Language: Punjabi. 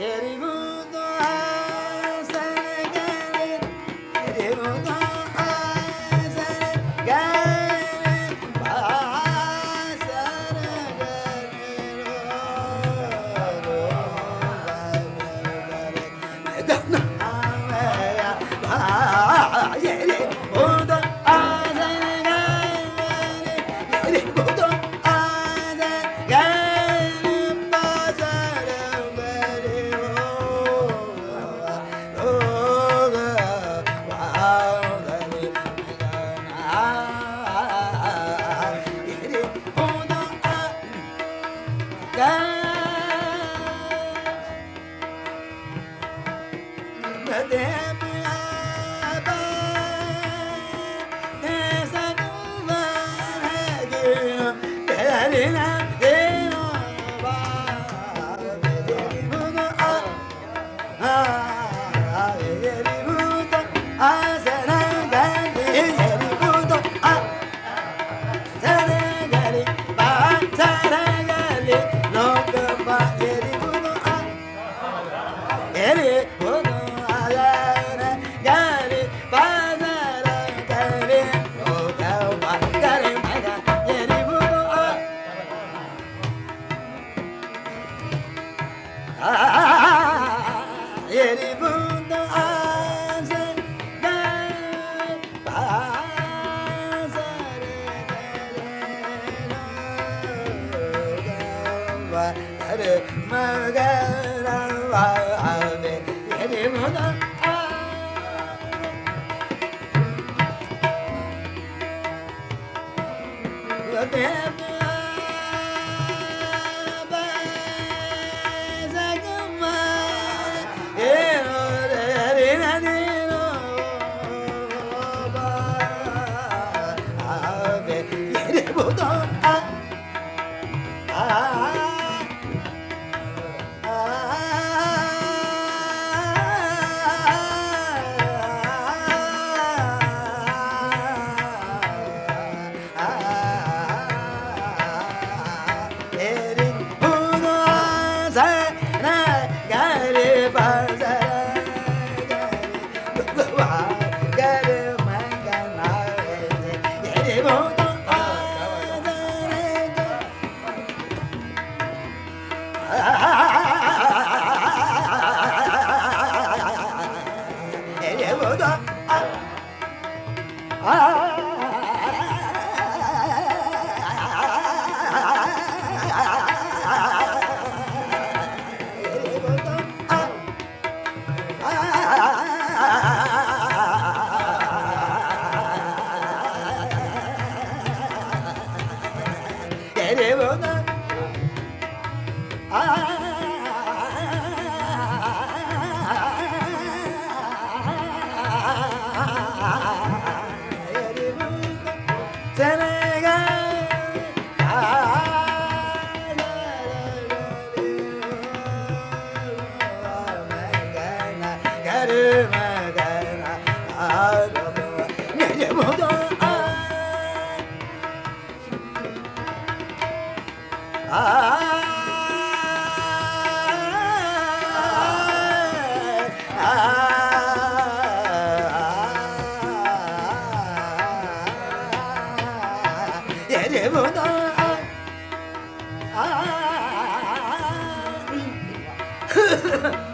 Eri Bye. Evet. var magara ave yere moda Yote Oh, ਜਵਨ ਆ Ha ha ha!